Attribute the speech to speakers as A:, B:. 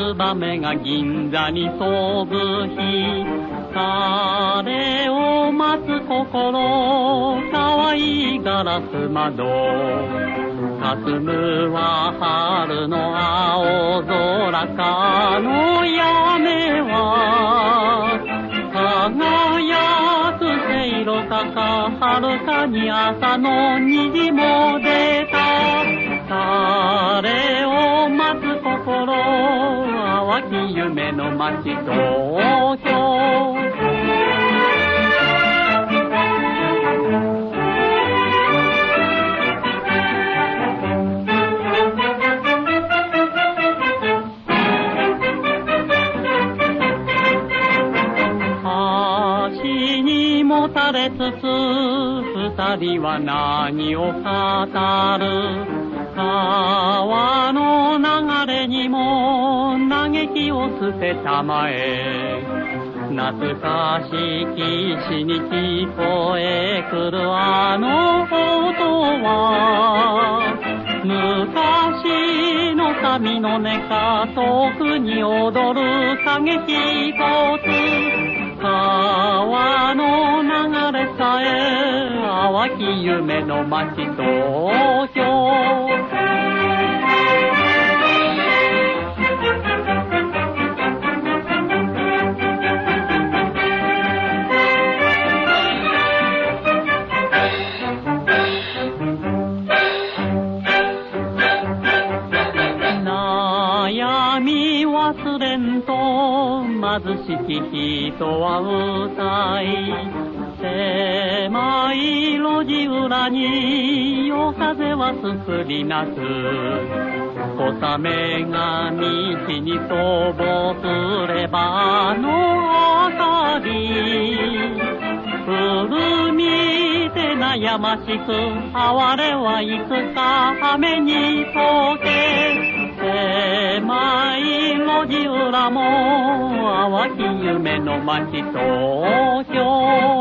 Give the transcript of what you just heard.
A: 雨が銀座に飛ぶ日彼を待つ心可愛いいガラス窓霞むは春の青空かの屋根は輝くせいろかか遥かに朝の虹も出た夢の街東京。橋にもたれつつ二人は何を語る？川の流れにも嘆きを捨てたまえ。懐かしき詩に聞こえくるあの音は昔の神の音か遠くに踊る影一つ川の流れさえ淡き夢の街東京貧しき人は歌い狭い路地裏に夜風はすすりなす小雨が道にとぼすればの明かり。古見て悩ましく哀れはいつか雨に溶け狭い路地裏も淡き夢の街東京。